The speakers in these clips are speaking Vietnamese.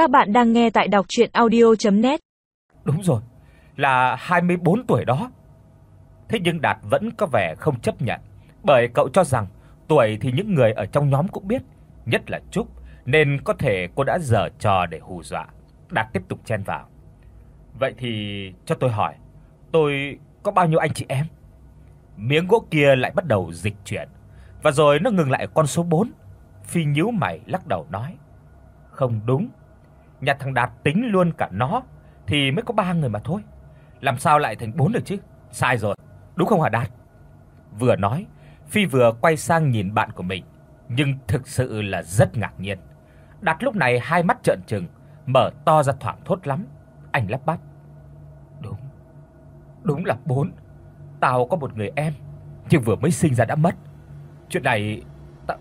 Các bạn đang nghe tại đọc audio net Đúng rồi, là 24 tuổi đó. Thế nhưng Đạt vẫn có vẻ không chấp nhận, bởi cậu cho rằng tuổi thì những người ở trong nhóm cũng biết, nhất là Trúc, nên có thể cô đã giở trò để hù dọa. Đạt tiếp tục chen vào. Vậy thì cho tôi hỏi, tôi có bao nhiêu anh chị em? Miếng gỗ kia lại bắt đầu dịch chuyển, và rồi nó ngừng lại ở con số 4. Phi nhíu mày lắc đầu nói: "Không đúng. Nhà thằng Đạt tính luôn cả nó thì mới có 3 người mà thôi. Làm sao lại thành 4 được chứ? Sai rồi, đúng không hả Đạt?" Vừa nói, Phi vừa quay sang nhìn bạn của mình, nhưng thực sự là rất ngạc nhiên. Đạt lúc này hai mắt trợn trừng, mở to ra thoáng thốt lắm. Anh lắp bắp: "Đúng. Đúng là 4. Tao có một người em, nhưng vừa mới sinh ra đã mất. Chuyện này tao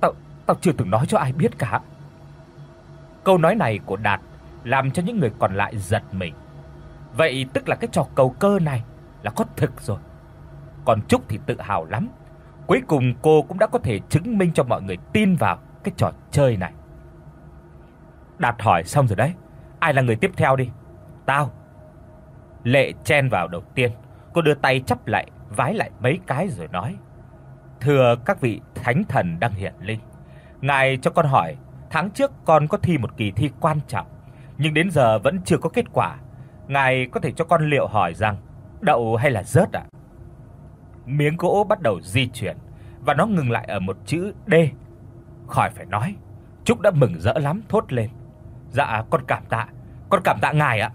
tao tao chưa từng nói cho ai biết cả." Câu nói này của Đạt làm cho những người còn lại giật mình. Vậy tức là cái trò cầu cơ này là có thực rồi. Còn Trúc thì tự hào lắm. Cuối cùng cô cũng đã có thể chứng minh cho mọi người tin vào cái trò chơi này. Đạt hỏi xong rồi đấy, ai là người tiếp theo đi? Tao. Lệ chen vào đầu tiên, cô đưa tay chắp lại, vái lại mấy cái rồi nói: "Thưa các vị thánh thần đang hiện linh, ngài cho con hỏi, tháng trước con có thi một kỳ thi quan trọng, nhưng đến giờ vẫn chưa có kết quả. Ngài có thể cho con liệu hỏi rằng đậu hay là rớt ạ?" Miếng gỗ bắt đầu di chuyển và nó ngừng lại ở một chữ D. Khỏi phải nói, Trúc đã mừng rỡ lắm thốt lên: "Dạ con cảm tạ, con cảm tạ ngài ạ."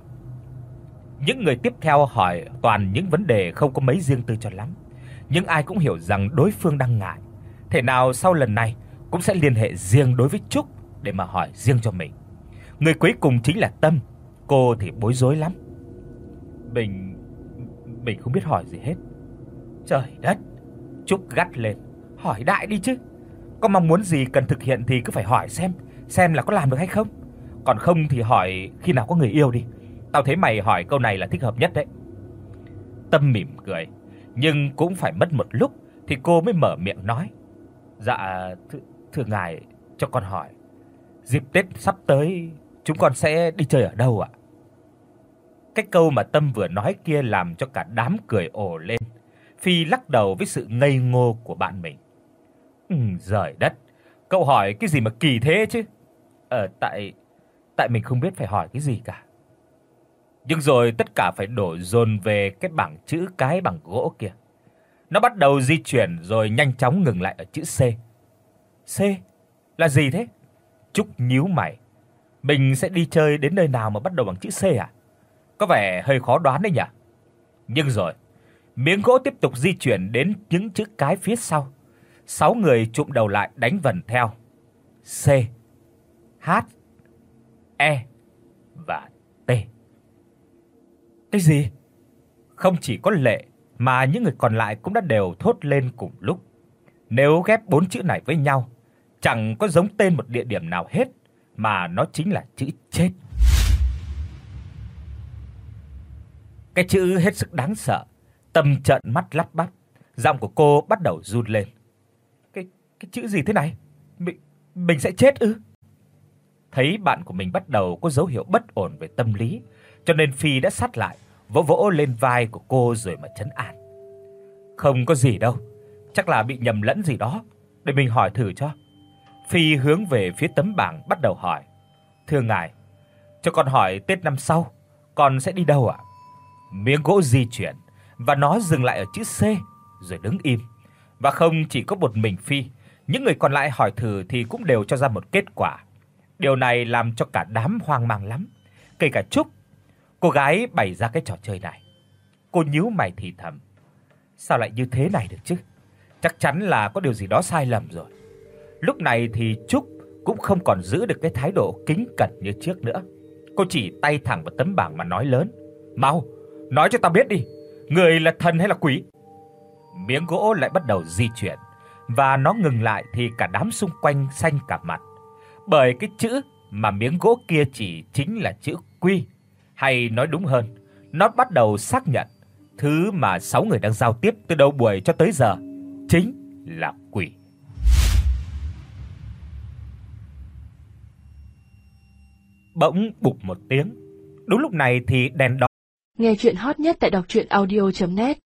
Những người tiếp theo hỏi toàn những vấn đề không có mấy riêng tư cho lắm, nhưng ai cũng hiểu rằng đối phương đang ngại. Thể nào sau lần này cũng sẽ liên hệ riêng đối với Trúc để mà hỏi riêng cho mình. Người cuối cùng chính là Tâm, cô thì bối rối lắm. Mình mình không biết hỏi gì hết. Trời đất. Trúc gắt lên, hỏi đại đi chứ. Có mong muốn gì cần thực hiện thì cứ phải hỏi xem, xem là có làm được hay không. Còn không thì hỏi khi nào có người yêu đi. Tao thấy mày hỏi câu này là thích hợp nhất đấy. Tâm mỉm cười, nhưng cũng phải mất một lúc thì cô mới mở miệng nói. Dạ thưa, thưa ngài, cho con hỏi. Dịp Tết sắp tới, chúng con sẽ đi chơi ở đâu ạ? Cái câu mà Tâm vừa nói kia làm cho cả đám cười ồ lên. Phi lắc đầu với sự ngây ngô của bạn mình. Ừ giời đất. Cậu hỏi cái gì mà kỳ thế chứ? Ờ tại tại mình không biết phải hỏi cái gì cả. Nhưng rồi tất cả phải đổ dồn về cái bảng chữ cái bằng gỗ kia. Nó bắt đầu di chuyển rồi nhanh chóng ngừng lại ở chữ C. C là gì thế? Trúc nhíu mày. Mình sẽ đi chơi đến nơi nào mà bắt đầu bằng chữ C à? Có vẻ hơi khó đoán đấy nhỉ. Nhưng rồi, miếng gỗ tiếp tục di chuyển đến những chữ cái phía sau. Sáu người chụm đầu lại đánh vần theo. C H E và T. Cái gì? Không chỉ có Lệ mà những người còn lại cũng đã đều thốt lên cùng lúc. Nếu ghép bốn chữ này với nhau, chẳng có giống tên một địa điểm nào hết mà nó chính là chữ chết. Cái chữ hết sức đáng sợ, Tâm trợn mắt lắp bắp, giọng của cô bắt đầu run lên. Cái cái chữ gì thế này? Mình mình sẽ chết ư? Thấy bạn của mình bắt đầu có dấu hiệu bất ổn về tâm lý, cho nên Phi đã sát lại, vỗ vỗ lên vai của cô rồi mà trấn an. Không có gì đâu, chắc là bị nhầm lẫn gì đó, để mình hỏi thử cho. Phi hướng về phía tấm bảng bắt đầu hỏi. Thưa ngài, cho con hỏi Tết năm sau con sẽ đi đâu ạ? Miếng gỗ di chuyển và nó dừng lại ở chữ C rồi đứng im. Và không chỉ có một mình Phi, những người còn lại hỏi thử thì cũng đều cho ra một kết quả. Điều này làm cho cả đám hoang mang lắm, kể cả Trúc. Cô gái bày ra cái trò chơi này. Cô nhíu mày thì thầm. Sao lại như thế này được chứ? Chắc chắn là có điều gì đó sai lầm rồi. Lúc này thì Trúc cũng không còn giữ được cái thái độ kính cẩn như trước nữa. Cô chỉ tay thẳng vào tấm bảng mà nói lớn, "Mau, nói cho tao biết đi, người là thần hay là quỷ?" Miếng gỗ lại bắt đầu di chuyển và nó ngừng lại thì cả đám xung quanh xanh cả mặt. Bởi cái chữ mà miếng gỗ kia chỉ chính là chữ quy, hay nói đúng hơn, nó bắt đầu xác nhận thứ mà sáu người đang giao tiếp từ đầu buổi cho tới giờ chính là quỷ. Bỗng bụp một tiếng. Đúng lúc này thì đèn đỏ. Nghe truyện hot nhất tại doctruyenaudio.net